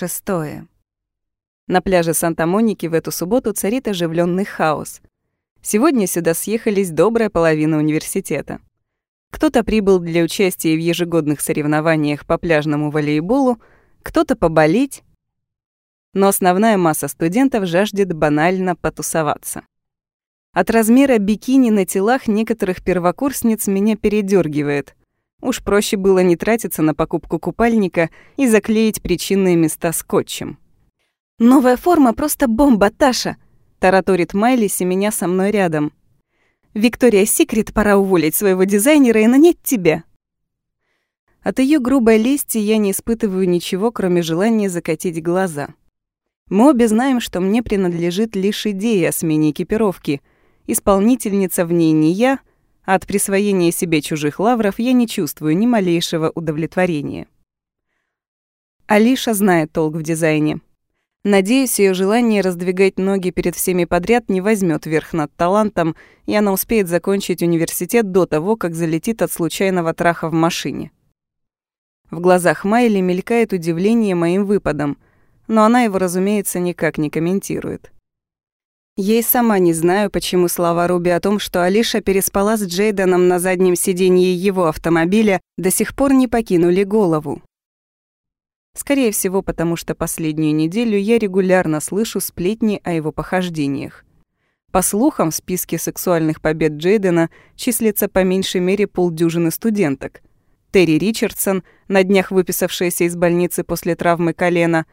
Шестое. На пляже Санта-Моники в эту субботу царит оживленный хаос. Сегодня сюда съехались добрая половина университета. Кто-то прибыл для участия в ежегодных соревнованиях по пляжному волейболу, кто-то поболеть, но основная масса студентов жаждет банально потусоваться. От размера бикини на телах некоторых первокурсниц меня передергивает. Уж проще было не тратиться на покупку купальника и заклеить причинные места скотчем. «Новая форма просто бомба, Таша!» — тараторит Майли, меня со мной рядом. «Виктория Секрет, пора уволить своего дизайнера и нанять тебя!» От ее грубой лести я не испытываю ничего, кроме желания закатить глаза. Мы обе знаем, что мне принадлежит лишь идея о смене экипировки. Исполнительница в ней не я, от присвоения себе чужих лавров я не чувствую ни малейшего удовлетворения. Алиша знает толк в дизайне. Надеюсь, ее желание раздвигать ноги перед всеми подряд не возьмет верх над талантом, и она успеет закончить университет до того, как залетит от случайного траха в машине. В глазах Майли мелькает удивление моим выпадом, но она его, разумеется, никак не комментирует. И сама не знаю, почему слова Руби о том, что Алиша переспала с Джейденом на заднем сиденье его автомобиля, до сих пор не покинули голову. Скорее всего, потому что последнюю неделю я регулярно слышу сплетни о его похождениях. По слухам, в списке сексуальных побед Джейдена числится по меньшей мере полдюжины студенток. Терри Ричардсон, на днях выписавшаяся из больницы после травмы колена,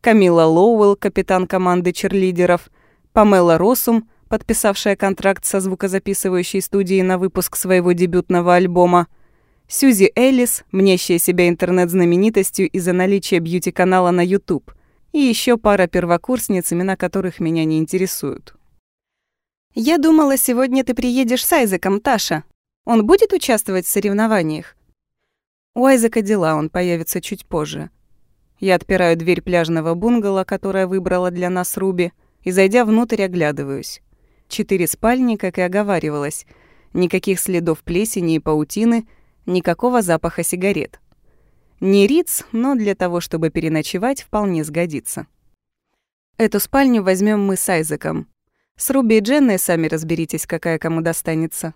Камила Лоуэлл, капитан команды черлидеров, Памела Росум, подписавшая контракт со звукозаписывающей студией на выпуск своего дебютного альбома, Сьюзи Эллис, мнящая себя интернет-знаменитостью из-за наличия бьюти-канала на YouTube, и еще пара первокурсниц, имена которых меня не интересуют. «Я думала, сегодня ты приедешь с Айзеком, Таша. Он будет участвовать в соревнованиях?» У Айзека дела, он появится чуть позже. Я отпираю дверь пляжного бунгало, которое выбрала для нас Руби, и, зайдя внутрь, оглядываюсь. Четыре спальни, как и оговаривалось. Никаких следов плесени и паутины, никакого запаха сигарет. Не риц, но для того, чтобы переночевать, вполне сгодится. Эту спальню возьмем мы с Айзеком. С Руби и Дженной сами разберитесь, какая кому достанется.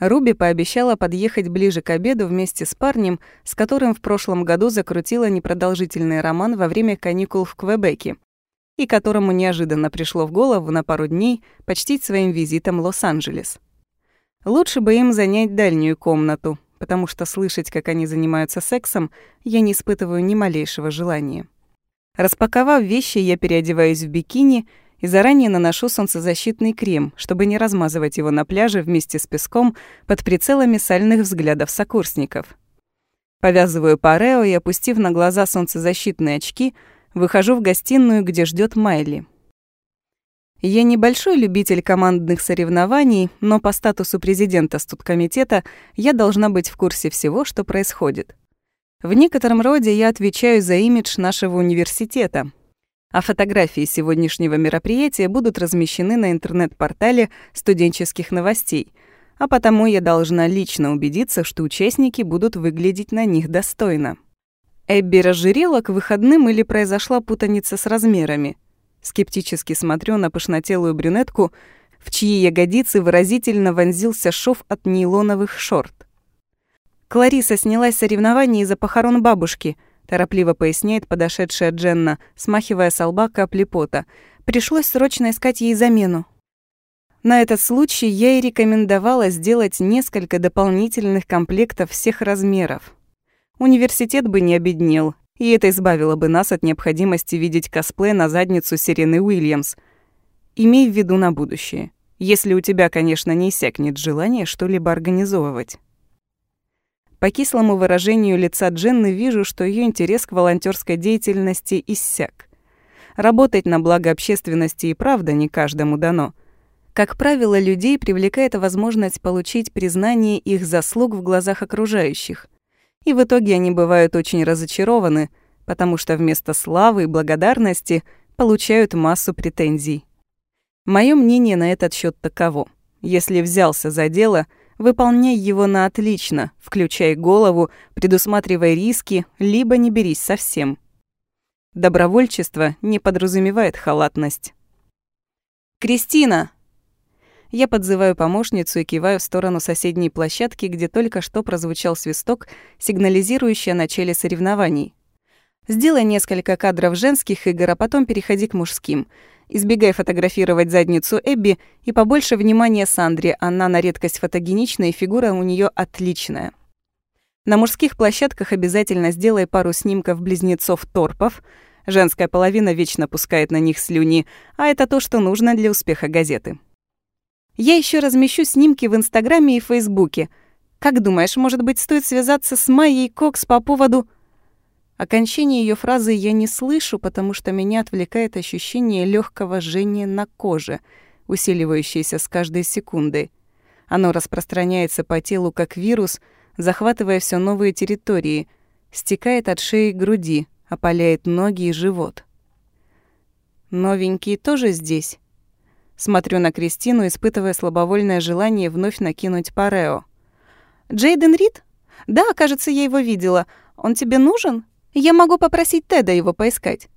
Руби пообещала подъехать ближе к обеду вместе с парнем, с которым в прошлом году закрутила непродолжительный роман во время каникул в Квебеке, и которому неожиданно пришло в голову на пару дней почтить своим визитом Лос-Анджелес. Лучше бы им занять дальнюю комнату, потому что слышать, как они занимаются сексом, я не испытываю ни малейшего желания. Распаковав вещи, я переодеваюсь в бикини — и заранее наношу солнцезащитный крем, чтобы не размазывать его на пляже вместе с песком под прицелами сальных взглядов сокурсников. Повязываю парео и, опустив на глаза солнцезащитные очки, выхожу в гостиную, где ждет Майли. Я небольшой любитель командных соревнований, но по статусу президента студкомитета я должна быть в курсе всего, что происходит. В некотором роде я отвечаю за имидж нашего университета, а фотографии сегодняшнего мероприятия будут размещены на интернет-портале студенческих новостей, а потому я должна лично убедиться, что участники будут выглядеть на них достойно. Эбби разжирела к выходным или произошла путаница с размерами? Скептически смотрю на пышнотелую брюнетку, в чьи ягодицы выразительно вонзился шов от нейлоновых шорт. Клариса снялась с соревнований из-за похорон бабушки —— торопливо поясняет подошедшая Дженна, смахивая с лба капли пота. «Пришлось срочно искать ей замену». На этот случай я и рекомендовала сделать несколько дополнительных комплектов всех размеров. Университет бы не обеднел, и это избавило бы нас от необходимости видеть косплей на задницу Сирены Уильямс. Имей в виду на будущее. Если у тебя, конечно, не иссякнет желание что-либо организовывать. По кислому выражению лица Дженны вижу, что ее интерес к волонтерской деятельности иссяк. Работать на благо общественности и правда не каждому дано. Как правило, людей привлекает возможность получить признание их заслуг в глазах окружающих. И в итоге они бывают очень разочарованы, потому что вместо славы и благодарности получают массу претензий. Мое мнение на этот счет таково. Если взялся за дело — Выполняй его на отлично, включай голову, предусматривай риски, либо не берись совсем. Добровольчество не подразумевает халатность. «Кристина!» Я подзываю помощницу и киваю в сторону соседней площадки, где только что прозвучал свисток, сигнализирующий о начале соревнований. Сделай несколько кадров женских игр, а потом переходи к мужским. Избегай фотографировать задницу Эбби и побольше внимания Сандре, она на редкость фотогеничная и фигура у нее отличная. На мужских площадках обязательно сделай пару снимков близнецов-торпов. Женская половина вечно пускает на них слюни, а это то, что нужно для успеха газеты. Я еще размещу снимки в Инстаграме и Фейсбуке. Как думаешь, может быть, стоит связаться с Майей Кокс по поводу... Окончание ее фразы я не слышу, потому что меня отвлекает ощущение легкого жжения на коже, усиливающееся с каждой секундой. Оно распространяется по телу как вирус, захватывая все новые территории, стекает от шеи к груди, опаляет ноги и живот. Новенький тоже здесь. Смотрю на Кристину, испытывая слабовольное желание вновь накинуть парео. «Джейден Рид? Да, кажется, я его видела. Он тебе нужен?» Я могу попросить Теда его поискать».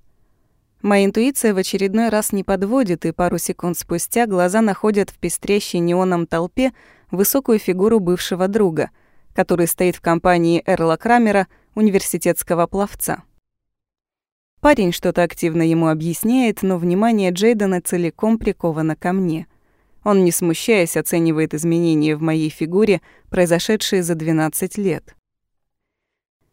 Моя интуиция в очередной раз не подводит, и пару секунд спустя глаза находят в пестрящей неоном толпе высокую фигуру бывшего друга, который стоит в компании Эрла Крамера, университетского пловца. Парень что-то активно ему объясняет, но внимание Джейдена целиком приковано ко мне. Он, не смущаясь, оценивает изменения в моей фигуре, произошедшие за 12 лет.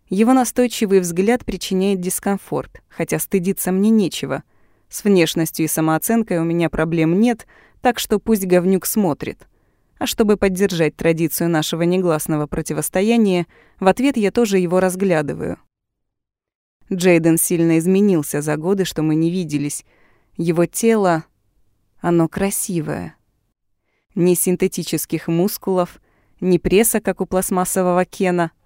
Его настойчивый взгляд причиняет дискомфорт, хотя стыдиться мне нечего. С внешностью и самооценкой у меня проблем нет, так что пусть говнюк смотрит. А чтобы поддержать традицию нашего негласного противостояния, в ответ я тоже его разглядываю. Джейден сильно изменился за годы, что мы не виделись. Его тело, оно красивое. Ни синтетических мускулов, ни пресса, как у пластмассового Кена —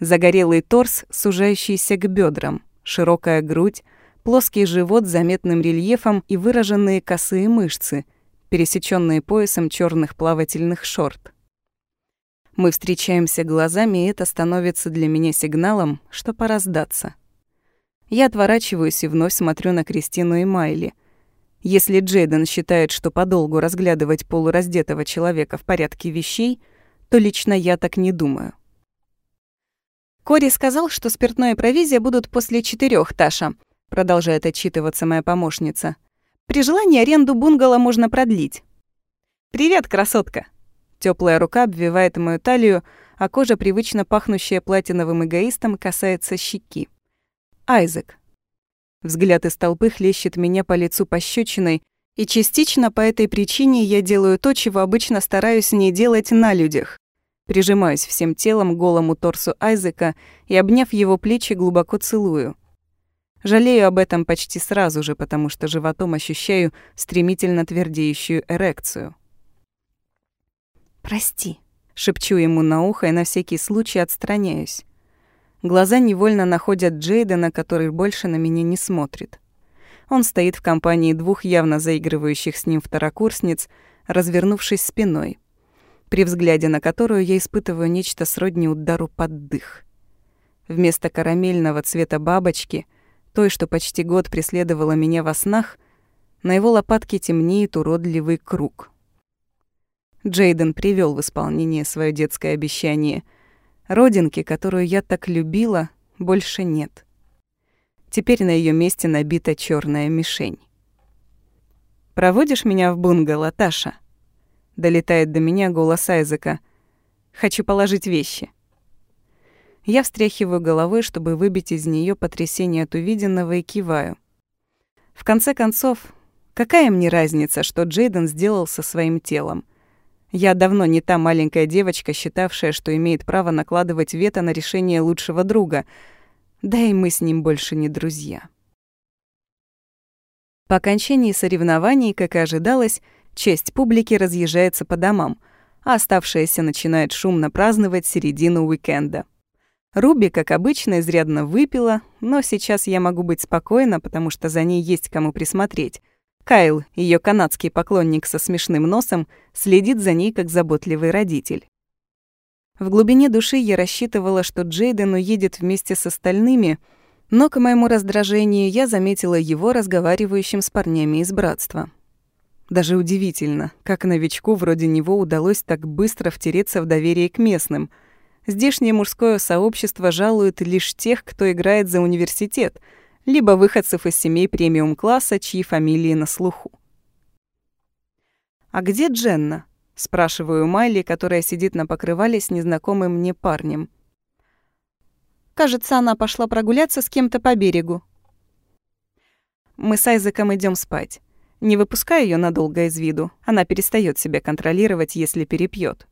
Загорелый торс, сужающийся к бедрам, широкая грудь, плоский живот с заметным рельефом и выраженные косые мышцы, пересеченные поясом черных плавательных шорт. Мы встречаемся глазами, и это становится для меня сигналом, что пора сдаться. Я отворачиваюсь и вновь смотрю на Кристину и Майли. Если Джейден считает, что подолгу разглядывать полураздетого человека в порядке вещей, то лично я так не думаю. Кори сказал, что спиртное и провизия будут после четырех, Таша, продолжает отчитываться моя помощница. При желании аренду бунгало можно продлить. Привет, красотка. Теплая рука обвивает мою талию, а кожа, привычно пахнущая платиновым эгоистом, касается щеки. Айзек. Взгляд из толпы хлещет меня по лицу пощечиной, и частично по этой причине я делаю то, чего обычно стараюсь не делать на людях. Прижимаюсь всем телом к голому торсу Айзека и, обняв его плечи, глубоко целую. Жалею об этом почти сразу же, потому что животом ощущаю стремительно твердеющую эрекцию. «Прости», — шепчу ему на ухо и на всякий случай отстраняюсь. Глаза невольно находят Джейдена, который больше на меня не смотрит. Он стоит в компании двух явно заигрывающих с ним второкурсниц, развернувшись спиной при взгляде на которую я испытываю нечто сродни удару под дых. Вместо карамельного цвета бабочки, той, что почти год преследовала меня во снах, на его лопатке темнеет уродливый круг. Джейден привел в исполнение свое детское обещание. Родинки, которую я так любила, больше нет. Теперь на ее месте набита черная мишень. «Проводишь меня в бунгало, Таша?» Долетает до меня голос Айзека. «Хочу положить вещи». Я встряхиваю головой, чтобы выбить из нее потрясение от увиденного и киваю. В конце концов, какая мне разница, что Джейден сделал со своим телом? Я давно не та маленькая девочка, считавшая, что имеет право накладывать вето на решение лучшего друга. Да и мы с ним больше не друзья. По окончании соревнований, как и ожидалось, Честь публики разъезжается по домам, а оставшаяся начинает шумно праздновать середину уикенда. Руби, как обычно, изрядно выпила, но сейчас я могу быть спокойна, потому что за ней есть кому присмотреть. Кайл, ее канадский поклонник со смешным носом, следит за ней как заботливый родитель. В глубине души я рассчитывала, что Джейден уедет вместе с остальными, Но, к моему раздражению, я заметила его разговаривающим с парнями из братства. Даже удивительно, как новичку вроде него удалось так быстро втереться в доверие к местным. Здешнее мужское сообщество жалует лишь тех, кто играет за университет, либо выходцев из семей премиум-класса, чьи фамилии на слуху. «А где Дженна?» — спрашиваю Майли, которая сидит на покрывале с незнакомым мне парнем. «Кажется, она пошла прогуляться с кем-то по берегу». Мы с Айзеком идем спать. Не выпускаю ее надолго из виду. Она перестает себя контролировать, если перепьет.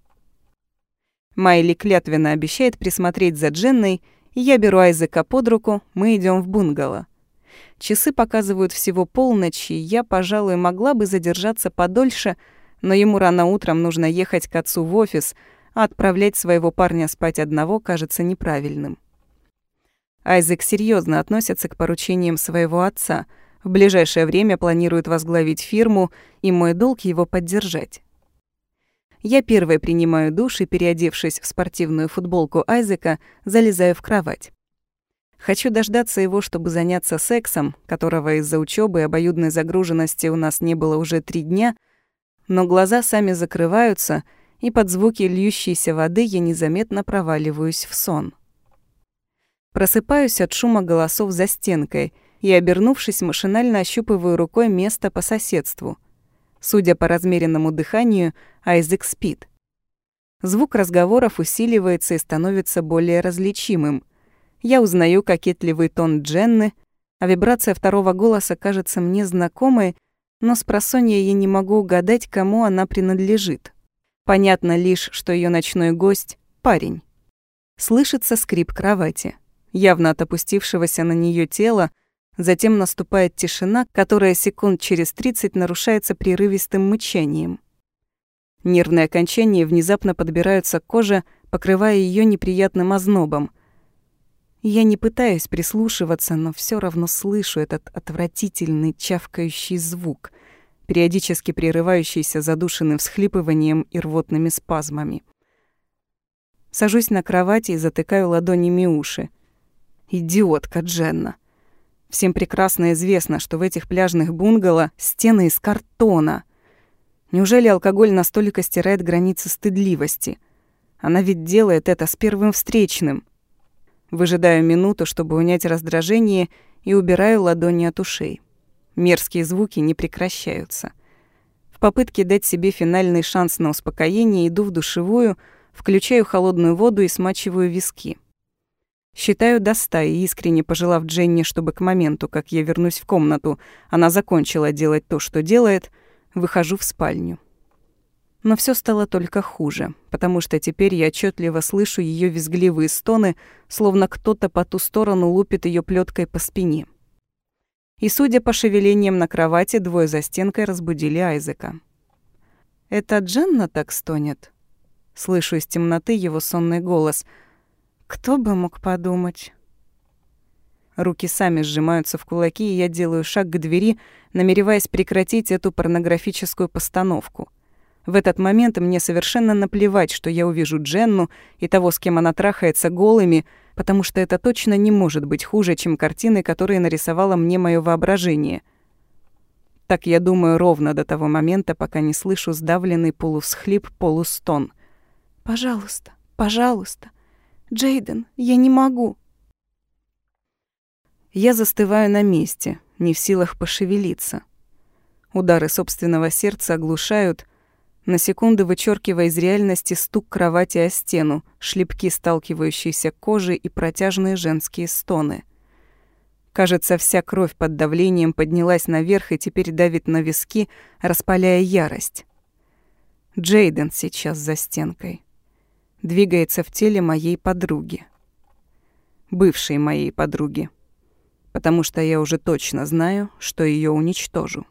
Майли клятвенно обещает присмотреть за Дженной, я беру Айзека под руку, мы идем в бунгало. Часы показывают всего полночь, и я, пожалуй, могла бы задержаться подольше, но ему рано утром нужно ехать к отцу в офис, а отправлять своего парня спать одного кажется неправильным. Айзек серьезно относится к поручениям своего отца, в ближайшее время планирует возглавить фирму, и мой долг его поддержать. Я первой принимаю душ и, переодевшись в спортивную футболку Айзека, залезаю в кровать. Хочу дождаться его, чтобы заняться сексом, которого из-за учебы и обоюдной загруженности у нас не было уже три дня, но глаза сами закрываются, и под звуки льющейся воды я незаметно проваливаюсь в сон. Просыпаюсь от шума голосов за стенкой и, обернувшись, машинально ощупываю рукой место по соседству. Судя по размеренному дыханию, Айзек спит. Звук разговоров усиливается и становится более различимым — я узнаю кокетливый тон Дженны, а вибрация второго голоса кажется мне знакомой, но с просонья я не могу угадать, кому она принадлежит. Понятно лишь, что ее ночной гость — парень. Слышится скрип кровати, явно от опустившегося на нее тела, затем наступает тишина, которая секунд через 30 нарушается прерывистым мычанием. Нервные окончания внезапно подбираются к коже, покрывая ее неприятным ознобом — я не пытаюсь прислушиваться, но все равно слышу этот отвратительный чавкающий звук, периодически прерывающийся задушенным всхлипыванием и рвотными спазмами. Сажусь на кровати и затыкаю ладонями уши. Идиотка Дженна. Всем прекрасно известно, что в этих пляжных бунгало стены из картона. Неужели алкоголь настолько стирает границы стыдливости? Она ведь делает это с первым встречным — Выжидаю минуту, чтобы унять раздражение, и убираю ладони от ушей. Мерзкие звуки не прекращаются. В попытке дать себе финальный шанс на успокоение иду в душевую, включаю холодную воду и смачиваю виски. Считаю до ста и искренне пожелав Дженни, чтобы к моменту, как я вернусь в комнату, она закончила делать то, что делает, выхожу в спальню. Но все стало только хуже, потому что теперь я отчетливо слышу ее визгливые стоны, словно кто-то по ту сторону лупит ее плеткой по спине. И, судя по шевелениям на кровати, двое за стенкой разбудили Айзека. «Это Дженна так стонет?» Слышу из темноты его сонный голос. «Кто бы мог подумать?» Руки сами сжимаются в кулаки, и я делаю шаг к двери, намереваясь прекратить эту порнографическую постановку — в этот момент мне совершенно наплевать, что я увижу Дженну и того, с кем она трахается голыми, потому что это точно не может быть хуже, чем картины, которые нарисовало мне мое воображение. Так я думаю ровно до того момента, пока не слышу сдавленный полувсхлип, полустон. «Пожалуйста, пожалуйста. Джейден, я не могу». Я застываю на месте, не в силах пошевелиться. Удары собственного сердца оглушают, на секунду вычеркивая из реальности стук кровати о стену, шлепки сталкивающейся кожи и протяжные женские стоны. Кажется, вся кровь под давлением поднялась наверх и теперь давит на виски, распаляя ярость. Джейден сейчас за стенкой. Двигается в теле моей подруги. Бывшей моей подруги. Потому что я уже точно знаю, что ее уничтожу.